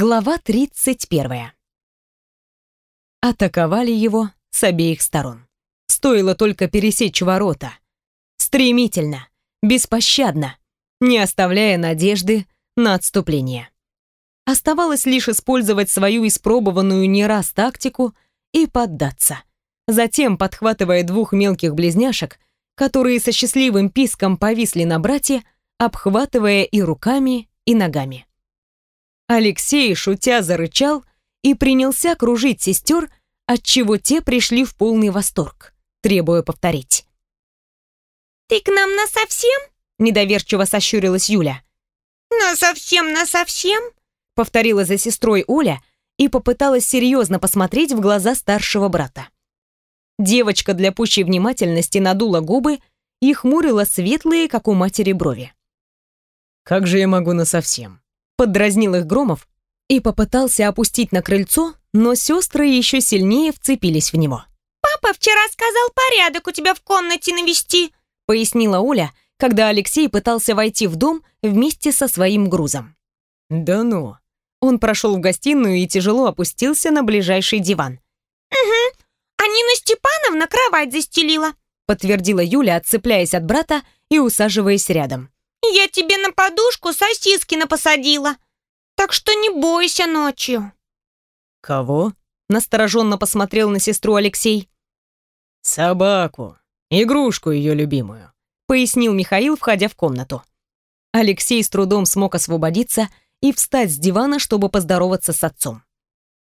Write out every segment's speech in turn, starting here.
Глава 31. Атаковали его с обеих сторон. Стоило только пересечь ворота. Стремительно, беспощадно, не оставляя надежды на отступление. Оставалось лишь использовать свою испробованную не раз тактику и поддаться. Затем, подхватывая двух мелких близняшек, которые со счастливым писком повисли на брате, обхватывая и руками, и ногами. Алексей, шутя, зарычал и принялся кружить сестер, отчего те пришли в полный восторг, требуя повторить. «Ты к нам насовсем?» — недоверчиво сощурилась Юля. «Насовсем, насовсем?» — повторила за сестрой Оля и попыталась серьезно посмотреть в глаза старшего брата. Девочка для пущей внимательности надула губы и хмурила светлые, как у матери, брови. «Как же я могу насовсем?» Поддразнил их Громов и попытался опустить на крыльцо, но сестры еще сильнее вцепились в него. «Папа вчера сказал порядок у тебя в комнате навести», пояснила Оля, когда Алексей пытался войти в дом вместе со своим грузом. «Да ну!» Он прошел в гостиную и тяжело опустился на ближайший диван. «Угу, а Нина Степановна кровать застелила», подтвердила Юля, отцепляясь от брата и усаживаясь рядом. «Я тебе на подушку сосиски напосадила, так что не бойся ночью». «Кого?» настороженно посмотрел на сестру Алексей. «Собаку, игрушку ее любимую», пояснил Михаил, входя в комнату. Алексей с трудом смог освободиться и встать с дивана, чтобы поздороваться с отцом.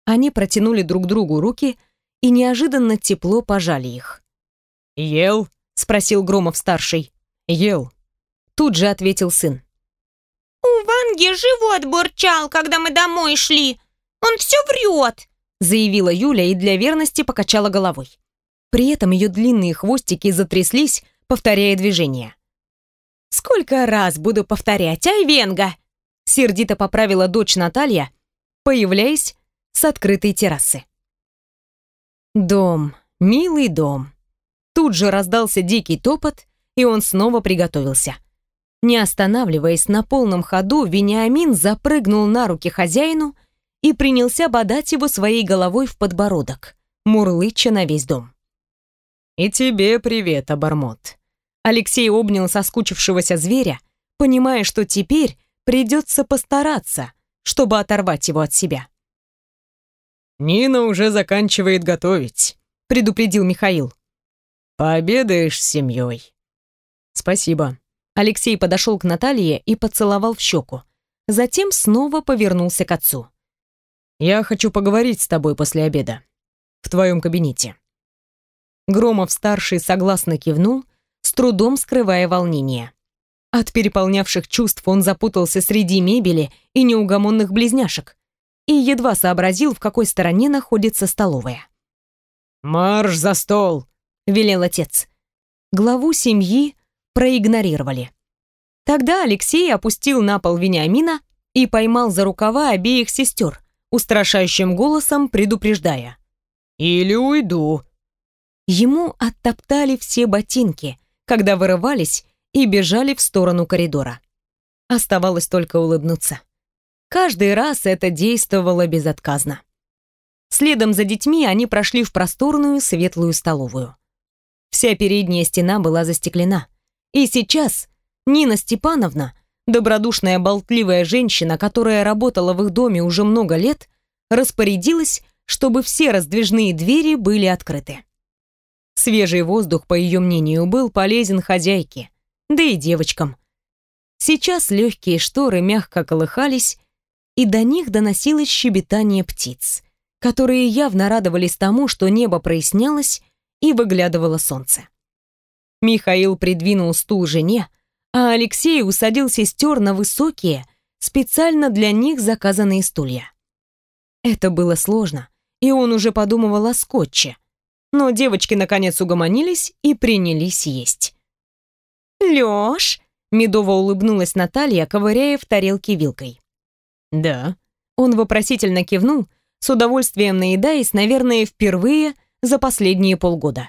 Они протянули друг другу руки и неожиданно тепло пожали их. «Ел?» — спросил Громов-старший. «Ел», Тут же ответил сын. «У Ванги живот бурчал, когда мы домой шли. Он все врет», заявила Юля и для верности покачала головой. При этом ее длинные хвостики затряслись, повторяя движение. «Сколько раз буду повторять, ай, Венга!» Сердито поправила дочь Наталья, появляясь с открытой террасы. Дом, милый дом. Тут же раздался дикий топот, и он снова приготовился. Не останавливаясь на полном ходу, Вениамин запрыгнул на руки хозяину и принялся бодать его своей головой в подбородок, мурлыча на весь дом. «И тебе привет, обормот!» Алексей обнял соскучившегося зверя, понимая, что теперь придется постараться, чтобы оторвать его от себя. «Нина уже заканчивает готовить», — предупредил Михаил. «Пообедаешь с семьей». «Спасибо», Алексей подошел к Наталье и поцеловал в щеку. Затем снова повернулся к отцу. «Я хочу поговорить с тобой после обеда. В твоем кабинете». Громов-старший согласно кивнул, с трудом скрывая волнение. От переполнявших чувств он запутался среди мебели и неугомонных близняшек и едва сообразил, в какой стороне находится столовая. «Марш за стол!» — велел отец. Главу семьи проигнорировали. Тогда Алексей опустил на пол Вениамина и поймал за рукава обеих сестер, устрашающим голосом предупреждая. «Или уйду». Ему оттоптали все ботинки, когда вырывались и бежали в сторону коридора. Оставалось только улыбнуться. Каждый раз это действовало безотказно. Следом за детьми они прошли в просторную светлую столовую. Вся передняя стена была застеклена. И сейчас Нина Степановна, добродушная болтливая женщина, которая работала в их доме уже много лет, распорядилась, чтобы все раздвижные двери были открыты. Свежий воздух, по ее мнению, был полезен хозяйке, да и девочкам. Сейчас легкие шторы мягко колыхались, и до них доносилось щебетание птиц, которые явно радовались тому, что небо прояснялось и выглядывало солнце. Михаил придвинул стул жене, а Алексей усадил сестер на высокие, специально для них заказанные стулья. Это было сложно, и он уже подумывал о скотче. Но девочки наконец угомонились и принялись есть. «Лёш!» — медово улыбнулась Наталья, ковыряя в тарелке вилкой. «Да». Он вопросительно кивнул, с удовольствием наедаясь, наверное, впервые за последние полгода.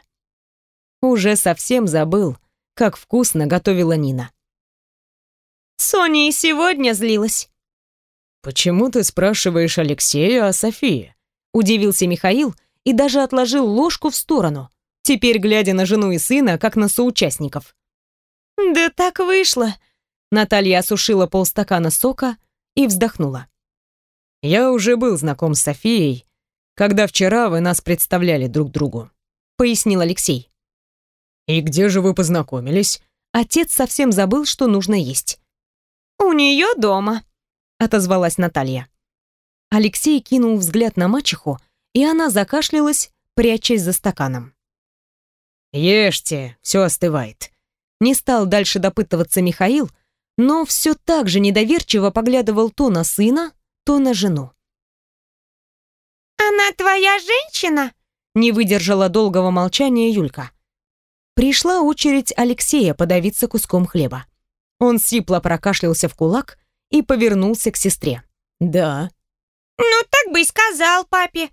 Уже совсем забыл, как вкусно готовила Нина. Соня и сегодня злилась. «Почему ты спрашиваешь Алексея о Софии?» Удивился Михаил и даже отложил ложку в сторону, теперь глядя на жену и сына, как на соучастников. «Да так вышло!» Наталья осушила полстакана сока и вздохнула. «Я уже был знаком с Софией, когда вчера вы нас представляли друг другу», пояснил Алексей. «И где же вы познакомились?» Отец совсем забыл, что нужно есть. «У нее дома», — отозвалась Наталья. Алексей кинул взгляд на мачеху, и она закашлялась, прячась за стаканом. «Ешьте, все остывает». Не стал дальше допытываться Михаил, но все так же недоверчиво поглядывал то на сына, то на жену. «Она твоя женщина?» Не выдержала долгого молчания Юлька. Пришла очередь Алексея подавиться куском хлеба. Он сипло прокашлялся в кулак и повернулся к сестре. «Да». «Ну так бы и сказал папе.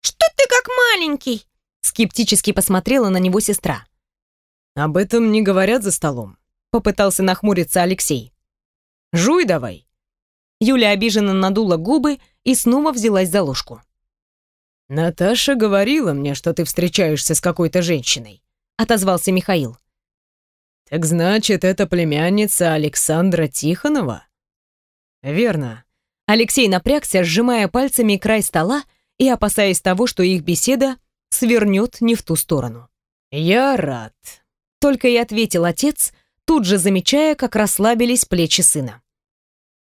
Что ты как маленький?» Скептически посмотрела на него сестра. «Об этом не говорят за столом», — попытался нахмуриться Алексей. «Жуй давай». Юля обиженно надула губы и снова взялась за ложку. «Наташа говорила мне, что ты встречаешься с какой-то женщиной», — отозвался Михаил. «Так значит, это племянница Александра Тихонова?» «Верно». Алексей напрягся, сжимая пальцами край стола и опасаясь того, что их беседа свернет не в ту сторону. «Я рад», — только и ответил отец, тут же замечая, как расслабились плечи сына.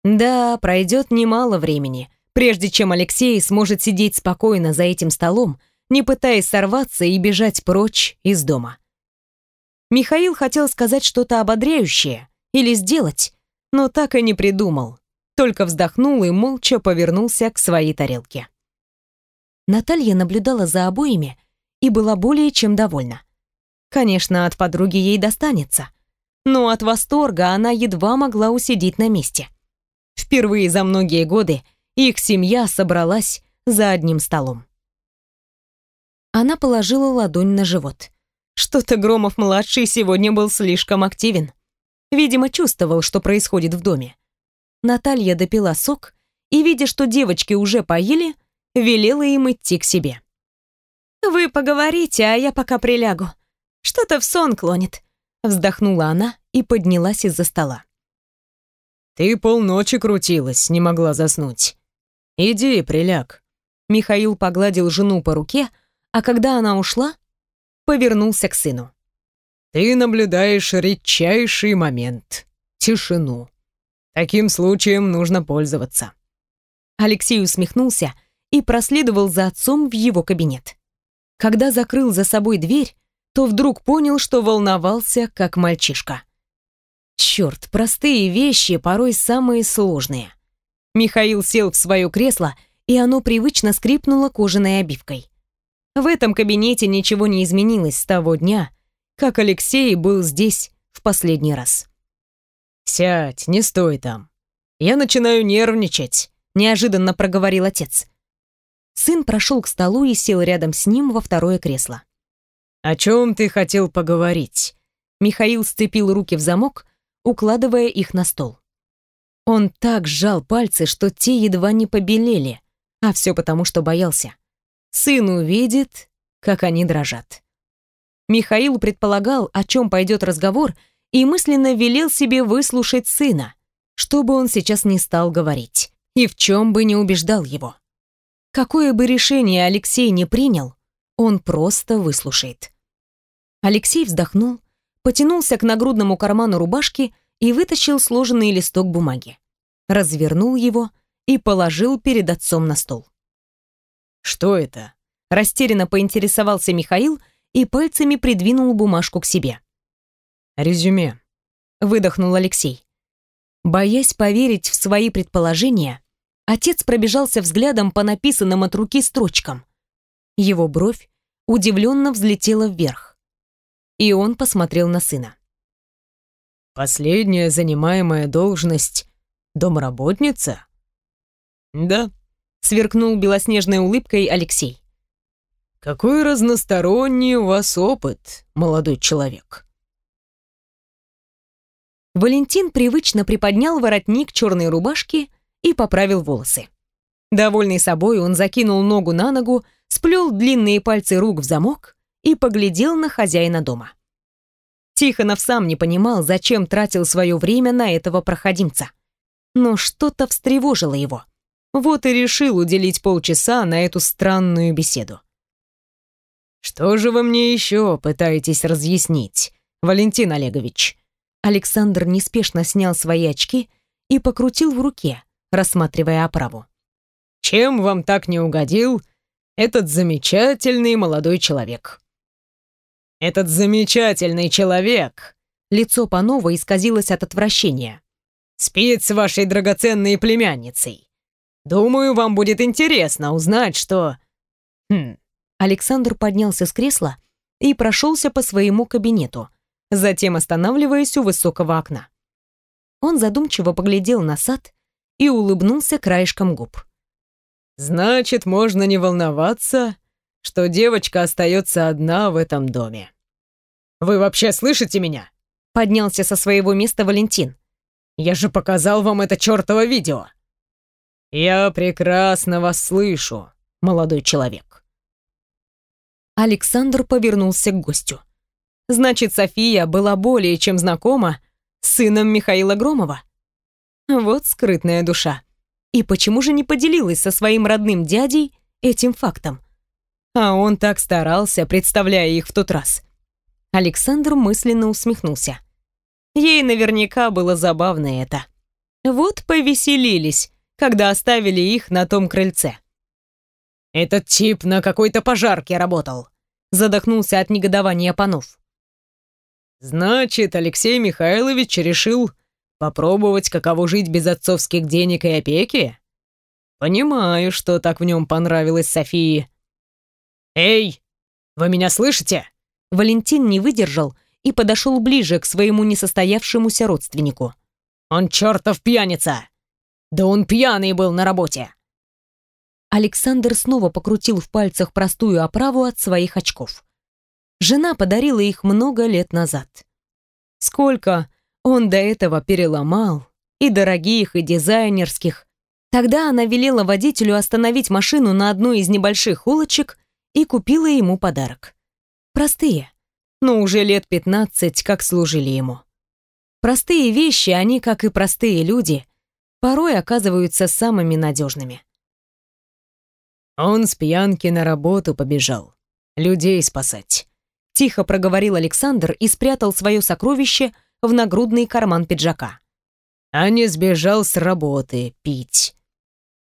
Да, пройдет немало времени, прежде чем Алексей сможет сидеть спокойно за этим столом, не пытаясь сорваться и бежать прочь из дома. Михаил хотел сказать что-то ободряющее или сделать, но так и не придумал, только вздохнул и молча повернулся к своей тарелке. Наталья наблюдала за обоими и была более чем довольна. Конечно, от подруги ей достанется, но от восторга она едва могла усидеть на месте. Впервые за многие годы их семья собралась за одним столом. Она положила ладонь на живот. Что-то Громов-младший сегодня был слишком активен. Видимо, чувствовал, что происходит в доме. Наталья допила сок и, видя, что девочки уже поели, велела им идти к себе. «Вы поговорите, а я пока прилягу. Что-то в сон клонит», — вздохнула она и поднялась из-за стола. «Ты полночи крутилась, не могла заснуть. Иди, приляг». Михаил погладил жену по руке, а когда она ушла, повернулся к сыну. «Ты наблюдаешь редчайший момент — тишину. Таким случаем нужно пользоваться». Алексей усмехнулся и проследовал за отцом в его кабинет. Когда закрыл за собой дверь, то вдруг понял, что волновался, как мальчишка. Черт, простые вещи порой самые сложные. Михаил сел в свое кресло, и оно привычно скрипнуло кожаной обивкой. В этом кабинете ничего не изменилось с того дня, как Алексей был здесь в последний раз. «Сядь, не стой там. Я начинаю нервничать», — неожиданно проговорил отец. Сын прошел к столу и сел рядом с ним во второе кресло. «О чем ты хотел поговорить?» Михаил сцепил руки в замок, укладывая их на стол. Он так сжал пальцы, что те едва не побелели, а все потому, что боялся. Сын увидит, как они дрожат. Михаил предполагал, о чем пойдет разговор, и мысленно велел себе выслушать сына, что бы он сейчас не стал говорить, и в чем бы не убеждал его. Какое бы решение Алексей не принял, он просто выслушает. Алексей вздохнул, потянулся к нагрудному карману рубашки и вытащил сложенный листок бумаги. Развернул его и положил перед отцом на стол. «Что это?» Растерянно поинтересовался Михаил и пальцами придвинул бумажку к себе. «Резюме», — выдохнул Алексей. Боясь поверить в свои предположения, Отец пробежался взглядом по написанным от руки строчкам. Его бровь удивленно взлетела вверх. И он посмотрел на сына. «Последняя занимаемая должность — домработница?» «Да», — сверкнул белоснежной улыбкой Алексей. «Какой разносторонний у вас опыт, молодой человек!» Валентин привычно приподнял воротник черной рубашки и поправил волосы. Довольный собой, он закинул ногу на ногу, сплел длинные пальцы рук в замок и поглядел на хозяина дома. Тихонов сам не понимал, зачем тратил свое время на этого проходимца. Но что-то встревожило его. Вот и решил уделить полчаса на эту странную беседу. «Что же вы мне еще пытаетесь разъяснить, Валентин Олегович?» Александр неспешно снял свои очки и покрутил в руке, рассматривая оправу. «Чем вам так не угодил этот замечательный молодой человек?» «Этот замечательный человек!» Лицо Панова исказилось от отвращения. «Спит с вашей драгоценной племянницей. Думаю, вам будет интересно узнать, что...» «Хм, Александр поднялся с кресла и прошелся по своему кабинету, затем останавливаясь у высокого окна. Он задумчиво поглядел на сад и улыбнулся краешком губ. «Значит, можно не волноваться, что девочка остается одна в этом доме. Вы вообще слышите меня?» Поднялся со своего места Валентин. «Я же показал вам это чертово видео!» «Я прекрасно вас слышу, молодой человек. Александр повернулся к гостю. Значит, София была более чем знакома с сыном Михаила Громова. Вот скрытная душа. И почему же не поделилась со своим родным дядей этим фактом? А он так старался, представляя их в тот раз. Александр мысленно усмехнулся. Ей наверняка было забавно это. Вот повеселились, когда оставили их на том крыльце. «Этот тип на какой-то пожарке работал», — задохнулся от негодования Панов. «Значит, Алексей Михайлович решил попробовать, каково жить без отцовских денег и опеки? Понимаю, что так в нем понравилось Софии. Эй, вы меня слышите?» Валентин не выдержал и подошел ближе к своему несостоявшемуся родственнику. «Он чертов пьяница! Да он пьяный был на работе!» Александр снова покрутил в пальцах простую оправу от своих очков. Жена подарила их много лет назад. Сколько он до этого переломал, и дорогих, и дизайнерских. Тогда она велела водителю остановить машину на одной из небольших улочек и купила ему подарок. Простые, но уже лет 15 как служили ему. Простые вещи, они, как и простые люди, порой оказываются самыми надежными. Он с пьянки на работу побежал. Людей спасать. Тихо проговорил Александр и спрятал свое сокровище в нагрудный карман пиджака. А не сбежал с работы пить.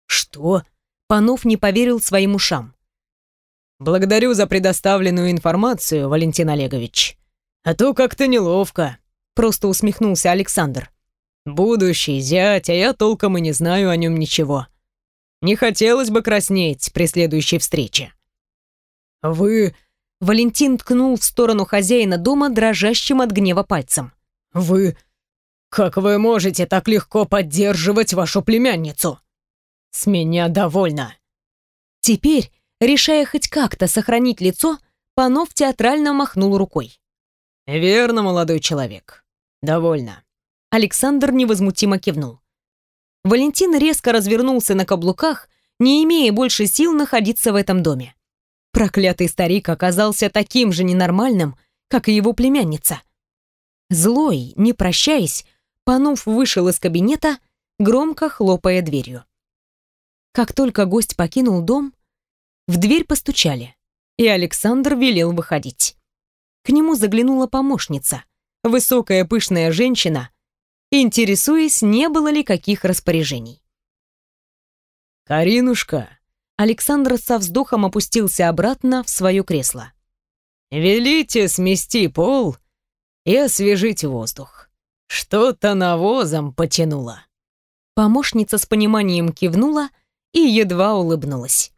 Что? Панов не поверил своим ушам. Благодарю за предоставленную информацию, Валентин Олегович. А то как-то неловко. Просто усмехнулся Александр. Будущий зять, а я толком и не знаю о нем ничего. Не хотелось бы краснеть при следующей встрече. Вы... Валентин ткнул в сторону хозяина дома дрожащим от гнева пальцем. Вы... Как вы можете так легко поддерживать вашу племянницу? С меня довольно. Теперь, решая хоть как-то сохранить лицо, Панов театрально махнул рукой. «Верно, молодой человек. Довольно». Александр невозмутимо кивнул. Валентин резко развернулся на каблуках, не имея больше сил находиться в этом доме. Проклятый старик оказался таким же ненормальным, как и его племянница. Злой, не прощаясь, Панов вышел из кабинета, громко хлопая дверью. Как только гость покинул дом, в дверь постучали, и Александр велел выходить. К нему заглянула помощница, высокая пышная женщина интересуясь, не было ли каких распоряжений. «Каринушка!» Александр со вздохом опустился обратно в свое кресло. «Велите смести пол и освежить воздух. Что-то навозом потянуло». Помощница с пониманием кивнула и едва улыбнулась.